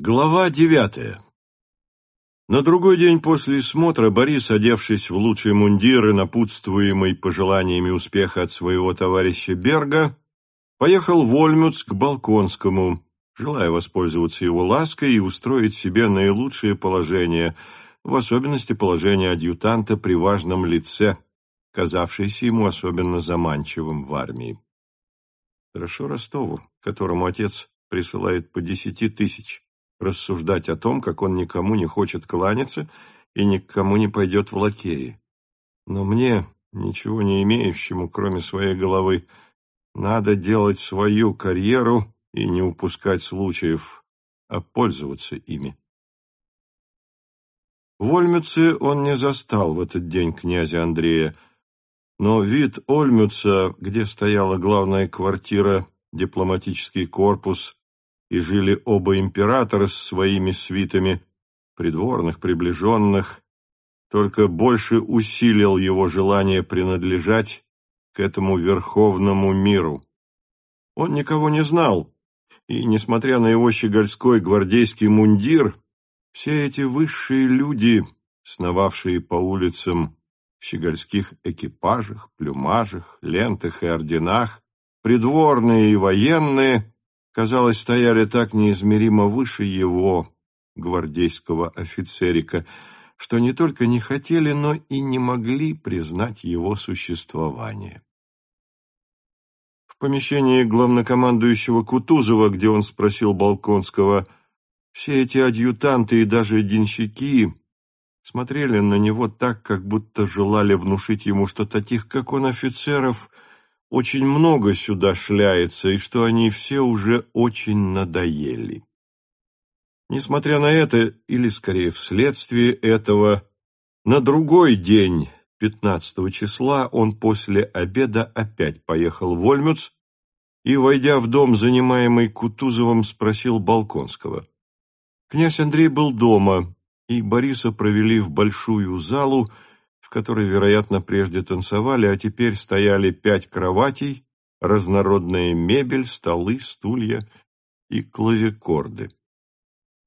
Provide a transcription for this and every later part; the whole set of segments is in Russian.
Глава девятая На другой день после смотра Борис, одевшись в лучший мундир и напутствуемый пожеланиями успеха от своего товарища Берга, поехал в Ольмюц к Балконскому, желая воспользоваться его лаской и устроить себе наилучшее положение, в особенности положение адъютанта при важном лице, казавшееся ему особенно заманчивым в армии. Хорошо Ростову, которому отец присылает по десяти тысяч рассуждать о том, как он никому не хочет кланяться и никому не пойдет в лакеи. Но мне, ничего не имеющему, кроме своей головы, надо делать свою карьеру и не упускать случаев, а пользоваться ими. В Ольмюце он не застал в этот день князя Андрея, но вид Ольмюца, где стояла главная квартира, дипломатический корпус, и жили оба императора с своими свитами, придворных, приближенных, только больше усилил его желание принадлежать к этому верховному миру. Он никого не знал, и, несмотря на его щегольской гвардейский мундир, все эти высшие люди, сновавшие по улицам в щегольских экипажах, плюмажах, лентах и орденах, придворные и военные, казалось, стояли так неизмеримо выше его, гвардейского офицерика, что не только не хотели, но и не могли признать его существование. В помещении главнокомандующего Кутузова, где он спросил Балконского, все эти адъютанты и даже денщики смотрели на него так, как будто желали внушить ему, что таких, как он, офицеров – очень много сюда шляется, и что они все уже очень надоели. Несмотря на это, или скорее вследствие этого, на другой день, 15 числа, он после обеда опять поехал в Ольмюц и, войдя в дом, занимаемый Кутузовым, спросил Балконского. Князь Андрей был дома, и Бориса провели в большую залу, в которой, вероятно, прежде танцевали, а теперь стояли пять кроватей, разнородная мебель, столы, стулья и клавикорды.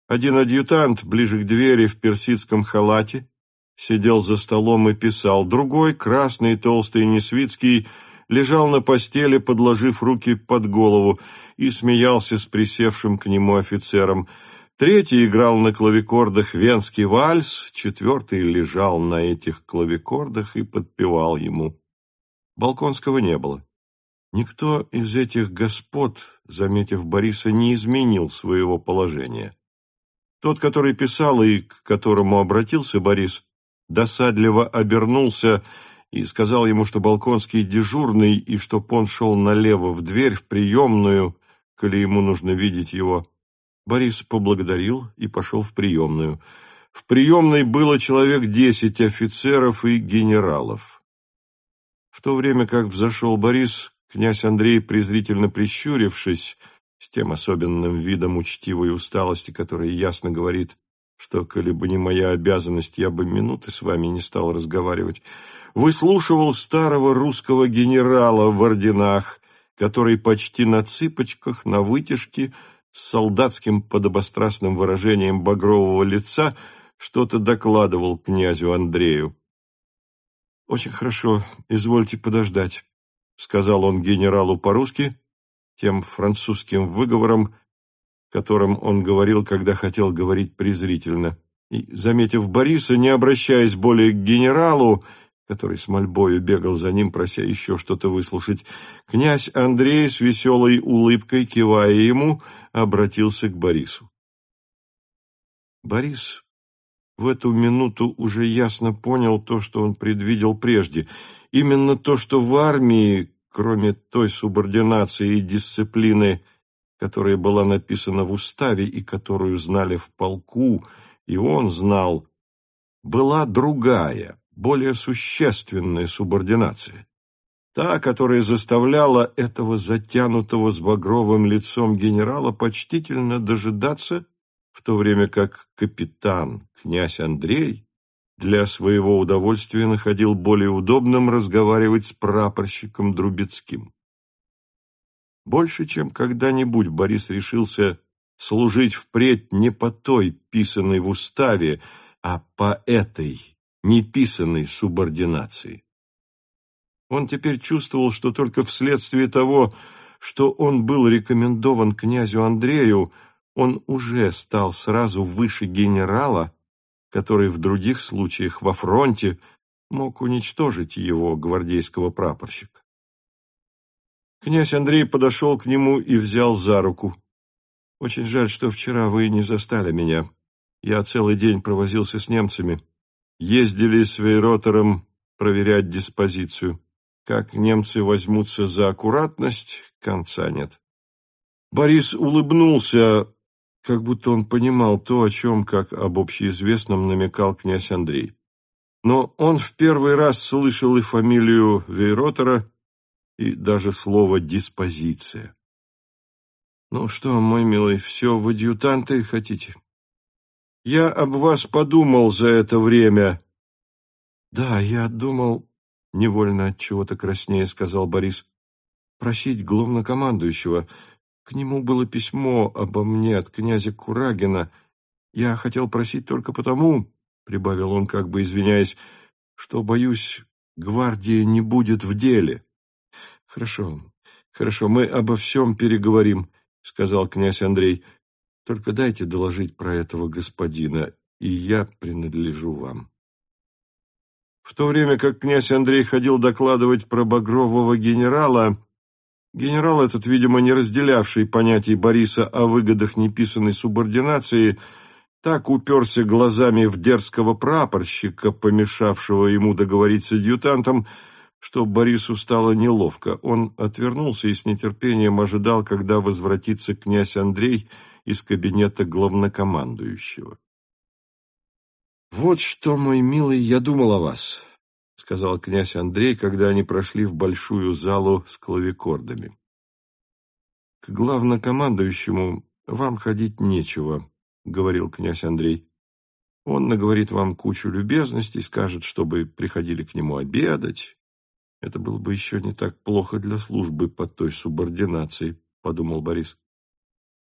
Один адъютант, ближе к двери в персидском халате, сидел за столом и писал. Другой, красный, толстый Несвицкий, лежал на постели, подложив руки под голову, и смеялся с присевшим к нему офицером – Третий играл на клавикордах венский вальс, четвертый лежал на этих клавикордах и подпевал ему. Балконского не было. Никто из этих господ, заметив Бориса, не изменил своего положения. Тот, который писал и к которому обратился Борис, досадливо обернулся и сказал ему, что Балконский дежурный и чтоб он шел налево в дверь в приемную, коли ему нужно видеть его. Борис поблагодарил и пошел в приемную. В приемной было человек десять офицеров и генералов. В то время как взошел Борис, князь Андрей, презрительно прищурившись, с тем особенным видом учтивой усталости, которая ясно говорит, что, коли бы не моя обязанность, я бы минуты с вами не стал разговаривать, выслушивал старого русского генерала в орденах, который почти на цыпочках, на вытяжке, солдатским подобострастным выражением багрового лица что-то докладывал князю Андрею. «Очень хорошо, извольте подождать», — сказал он генералу по-русски, тем французским выговором, которым он говорил, когда хотел говорить презрительно. И, заметив Бориса, не обращаясь более к генералу, который с мольбою бегал за ним, прося еще что-то выслушать. Князь Андрей с веселой улыбкой, кивая ему, обратился к Борису. Борис в эту минуту уже ясно понял то, что он предвидел прежде. Именно то, что в армии, кроме той субординации и дисциплины, которая была написана в уставе и которую знали в полку, и он знал, была другая, более существенная субординация. Та, которая заставляла этого затянутого с багровым лицом генерала почтительно дожидаться, в то время как капитан, князь Андрей, для своего удовольствия находил более удобным разговаривать с прапорщиком Друбецким. Больше, чем когда-нибудь Борис решился служить впредь не по той, писанной в уставе, а по этой, неписанной субординации. Он теперь чувствовал, что только вследствие того, что он был рекомендован князю Андрею, он уже стал сразу выше генерала, который в других случаях во фронте мог уничтожить его, гвардейского прапорщика. Князь Андрей подошел к нему и взял за руку. «Очень жаль, что вчера вы не застали меня. Я целый день провозился с немцами. Ездили с Вейротером проверять диспозицию. Как немцы возьмутся за аккуратность, конца нет». Борис улыбнулся, как будто он понимал то, о чем, как об общеизвестном, намекал князь Андрей. Но он в первый раз слышал и фамилию Вейротера, и даже слово «диспозиция». «Ну что, мой милый, все в адъютанты хотите?» «Я об вас подумал за это время». «Да, я думал...» — невольно от чего-то краснее сказал Борис. «Просить главнокомандующего. К нему было письмо обо мне от князя Курагина. Я хотел просить только потому, — прибавил он, как бы извиняясь, — что, боюсь, гвардия не будет в деле». Хорошо, хорошо, мы обо всем переговорим, сказал князь Андрей. Только дайте доложить про этого господина, и я принадлежу вам. В то время как князь Андрей ходил докладывать про багрового генерала, генерал этот, видимо, не разделявший понятий Бориса о выгодах неписанной субординации, так уперся глазами в дерзкого прапорщика, помешавшего ему договорить с адъютантом, что Борису стало неловко. Он отвернулся и с нетерпением ожидал, когда возвратится князь Андрей из кабинета главнокомандующего. «Вот что, мой милый, я думал о вас», — сказал князь Андрей, когда они прошли в большую залу с клавикордами. «К главнокомандующему вам ходить нечего», — говорил князь Андрей. «Он наговорит вам кучу любезностей, скажет, чтобы приходили к нему обедать, это было бы еще не так плохо для службы под той субординацией, подумал Борис.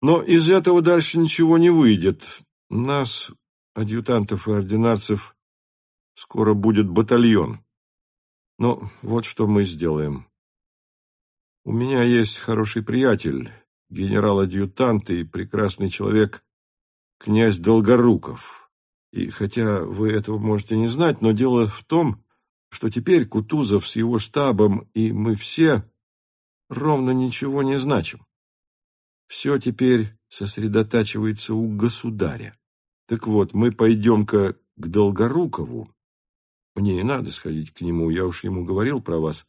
Но из этого дальше ничего не выйдет. Нас, адъютантов и ординарцев, скоро будет батальон. Но вот что мы сделаем. У меня есть хороший приятель, генерал-адъютант и прекрасный человек, князь Долгоруков. И хотя вы этого можете не знать, но дело в том, что теперь Кутузов с его штабом и мы все ровно ничего не значим. Все теперь сосредотачивается у государя. Так вот, мы пойдем-ка к Долгорукову. Мне и надо сходить к нему, я уж ему говорил про вас.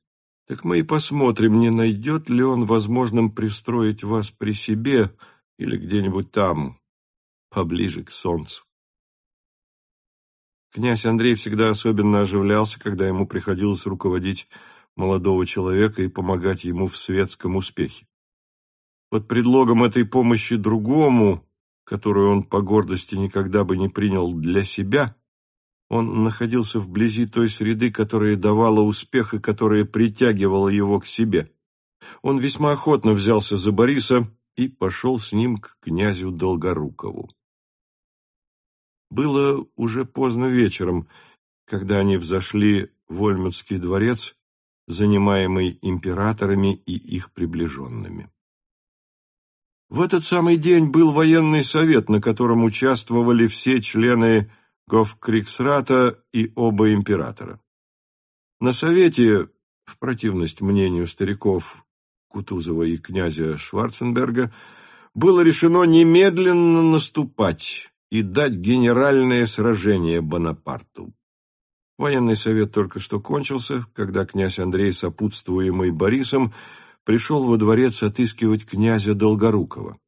Так мы и посмотрим, не найдет ли он возможным пристроить вас при себе или где-нибудь там, поближе к солнцу. Князь Андрей всегда особенно оживлялся, когда ему приходилось руководить молодого человека и помогать ему в светском успехе. Под предлогом этой помощи другому, которую он по гордости никогда бы не принял для себя, он находился вблизи той среды, которая давала успех и которая притягивала его к себе. Он весьма охотно взялся за Бориса и пошел с ним к князю Долгорукову. Было уже поздно вечером, когда они взошли в Ольмутский дворец, занимаемый императорами и их приближенными. В этот самый день был военный совет, на котором участвовали все члены Гофкриксрата и оба императора. На совете, в противность мнению стариков Кутузова и князя Шварценберга, было решено немедленно наступать, и дать генеральное сражение Бонапарту. Военный совет только что кончился, когда князь Андрей, сопутствуемый Борисом, пришел во дворец отыскивать князя Долгорукова.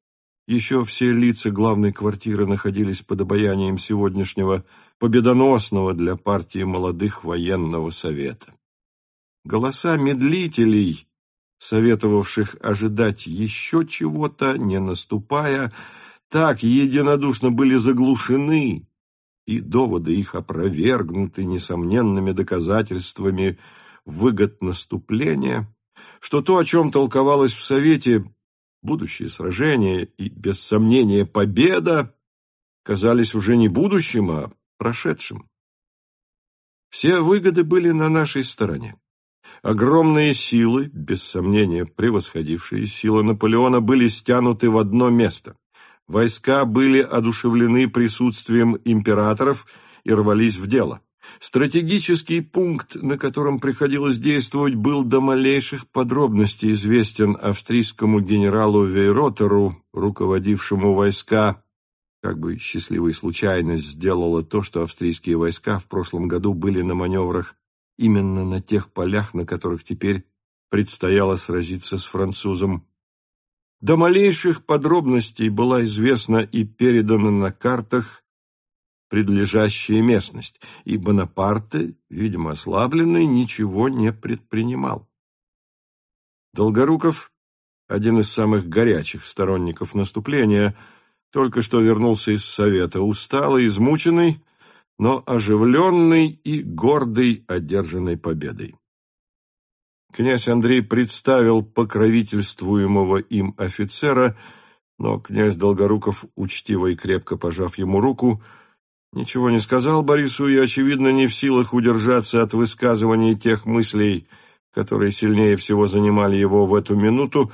Еще все лица главной квартиры находились под обаянием сегодняшнего победоносного для партии молодых военного совета. Голоса медлителей, советовавших ожидать еще чего-то, не наступая, так единодушно были заглушены, и доводы их опровергнуты несомненными доказательствами выгод наступления, что то, о чем толковалось в Совете, будущее сражение и, без сомнения, победа казались уже не будущим, а прошедшим. Все выгоды были на нашей стороне. Огромные силы, без сомнения превосходившие силы Наполеона, были стянуты в одно место. Войска были одушевлены присутствием императоров и рвались в дело. Стратегический пункт, на котором приходилось действовать, был до малейших подробностей известен австрийскому генералу Вейротеру, руководившему войска. Как бы счастливая случайность сделала то, что австрийские войска в прошлом году были на маневрах именно на тех полях, на которых теперь предстояло сразиться с французом. До малейших подробностей была известна и передана на картах предлежащая местность, и Бонапарте, видимо ослабленный, ничего не предпринимал. Долгоруков, один из самых горячих сторонников наступления, только что вернулся из Совета, усталый, измученный, но оживленный и гордый одержанной победой. Князь Андрей представил покровительствуемого им офицера, но князь Долгоруков, учтиво и крепко пожав ему руку, ничего не сказал Борису и, очевидно, не в силах удержаться от высказывания тех мыслей, которые сильнее всего занимали его в эту минуту,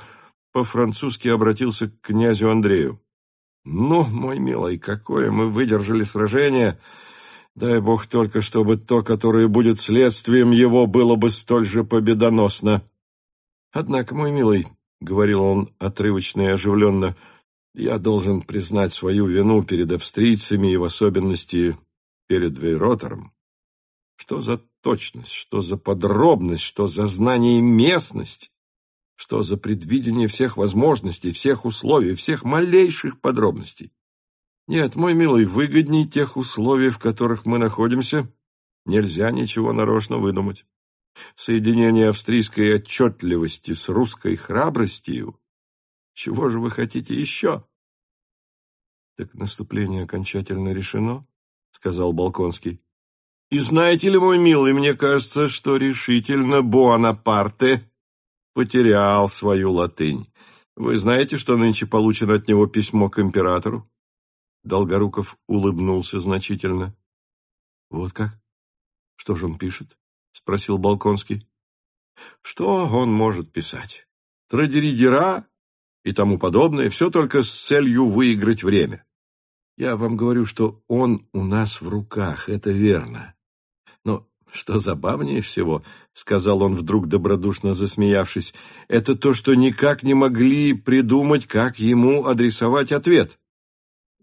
по-французски обратился к князю Андрею. «Ну, мой милый, какое мы выдержали сражение!» Дай бог только, чтобы то, которое будет следствием его, было бы столь же победоносно. Однако, мой милый, — говорил он отрывочно и оживленно, — я должен признать свою вину перед австрийцами и в особенности перед Вейротером. Что за точность, что за подробность, что за знание местности, что за предвидение всех возможностей, всех условий, всех малейших подробностей. Нет, мой милый, выгодней тех условий, в которых мы находимся, нельзя ничего нарочно выдумать. Соединение австрийской отчетливости с русской храбростью. Чего же вы хотите еще? Так наступление окончательно решено, сказал Балконский. И знаете ли, мой милый, мне кажется, что решительно Буанапарте потерял свою латынь. Вы знаете, что нынче получено от него письмо к императору? Долгоруков улыбнулся значительно. «Вот как? Что же он пишет?» — спросил Балконский. «Что он может писать? Традиридера и тому подобное, все только с целью выиграть время. Я вам говорю, что он у нас в руках, это верно. Но что забавнее всего, — сказал он вдруг добродушно засмеявшись, — это то, что никак не могли придумать, как ему адресовать ответ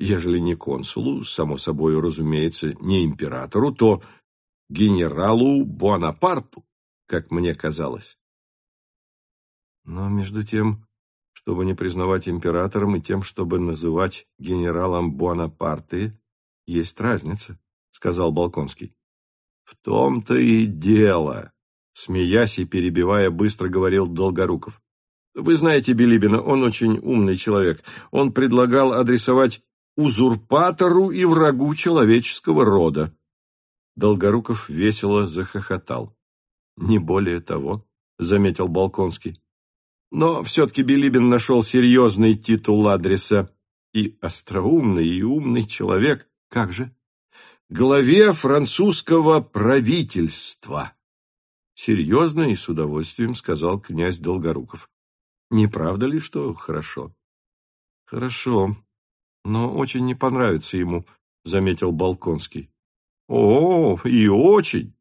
ежели не консулу, само собой, разумеется, не императору, то генералу Буанапарту, как мне казалось. Но между тем, чтобы не признавать императором и тем, чтобы называть генералом Буанапарты, есть разница, сказал Балконский. В том-то и дело, смеясь и перебивая, быстро говорил Долгоруков. Вы знаете Билибина, он очень умный человек. Он предлагал адресовать узурпатору и врагу человеческого рода. Долгоруков весело захохотал. Не более того, заметил Балконский. Но все-таки Билибин нашел серьезный титул адреса. И остроумный, и умный человек. Как же? Главе французского правительства. Серьезно и с удовольствием сказал князь Долгоруков. Не правда ли, что хорошо? Хорошо, но очень не понравится ему, — заметил Балконский. — О, и очень!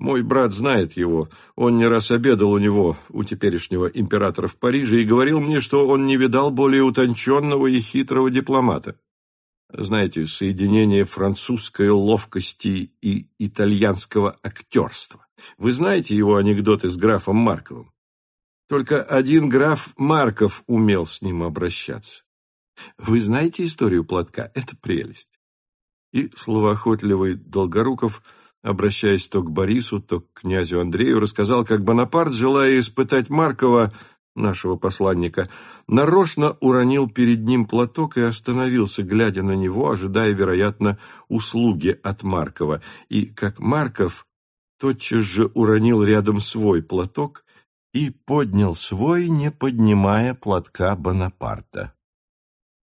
Мой брат знает его. Он не раз обедал у него, у теперешнего императора в Париже, и говорил мне, что он не видал более утонченного и хитрого дипломата. Знаете, соединение французской ловкости и итальянского актерства. Вы знаете его анекдоты с графом Марковым? Только один граф Марков умел с ним обращаться. Вы знаете историю платка? Это прелесть. И словоохотливый Долгоруков, обращаясь то к Борису, то к князю Андрею, рассказал, как Бонапарт, желая испытать Маркова, нашего посланника, нарочно уронил перед ним платок и остановился, глядя на него, ожидая, вероятно, услуги от Маркова, и как Марков тотчас же уронил рядом свой платок и поднял свой, не поднимая платка Бонапарта.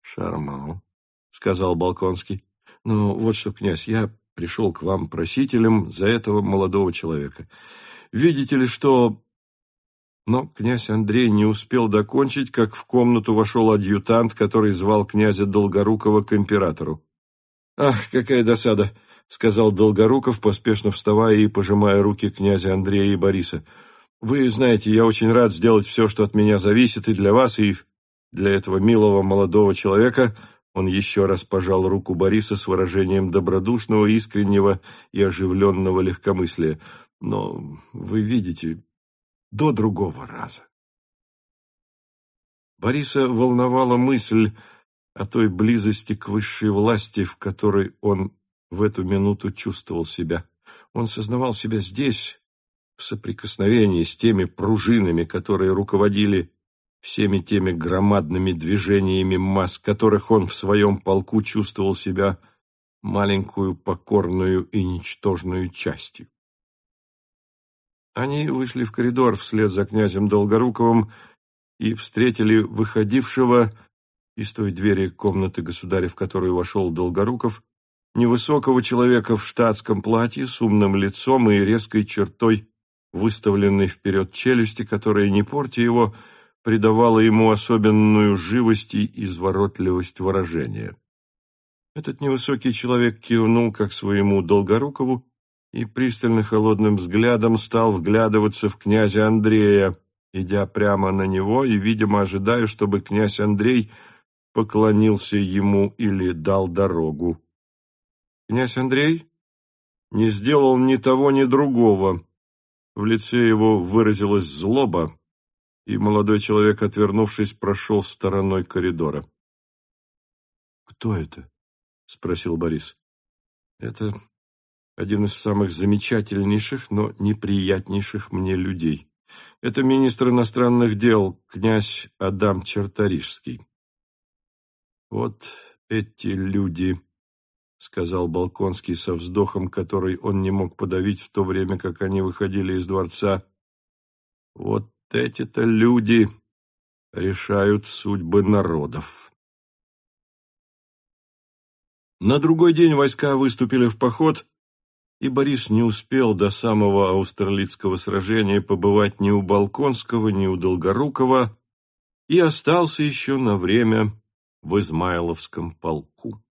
«Шарман», — сказал Балконский. «Ну, вот что, князь, я пришел к вам просителем за этого молодого человека. Видите ли, что...» Но князь Андрей не успел докончить, как в комнату вошел адъютант, который звал князя Долгорукова к императору. «Ах, какая досада!» — сказал Долгоруков, поспешно вставая и пожимая руки князя Андрея и Бориса. «Вы знаете, я очень рад сделать все, что от меня зависит, и для вас, и для этого милого молодого человека...» Он еще раз пожал руку Бориса с выражением добродушного, искреннего и оживленного легкомыслия. «Но вы видите, до другого раза». Бориса волновала мысль о той близости к высшей власти, в которой он в эту минуту чувствовал себя. Он сознавал себя здесь, в соприкосновении с теми пружинами, которые руководили всеми теми громадными движениями масс, которых он в своем полку чувствовал себя маленькую, покорную и ничтожную частью. Они вышли в коридор вслед за князем Долгоруковым и встретили выходившего из той двери комнаты государя, в которую вошел Долгоруков, невысокого человека в штатском платье с умным лицом и резкой чертой, выставленной вперед челюсти, которая, не портя его, придавала ему особенную живость и изворотливость выражения. Этот невысокий человек кивнул как своему Долгорукову и пристально холодным взглядом стал вглядываться в князя Андрея, идя прямо на него и, видимо, ожидая, чтобы князь Андрей поклонился ему или дал дорогу. Князь Андрей не сделал ни того, ни другого. В лице его выразилась злоба, и молодой человек, отвернувшись, прошел стороной коридора. «Кто это?» — спросил Борис. «Это один из самых замечательнейших, но неприятнейших мне людей. Это министр иностранных дел, князь Адам Черторижский. Вот эти люди, сказал Балконский со вздохом, который он не мог подавить в то время, как они выходили из дворца. Вот эти-то люди решают судьбы народов. На другой день войска выступили в поход, и Борис не успел до самого Аустерлицкого сражения побывать ни у Балконского, ни у Долгорукова, и остался еще на время в Измайловском полку.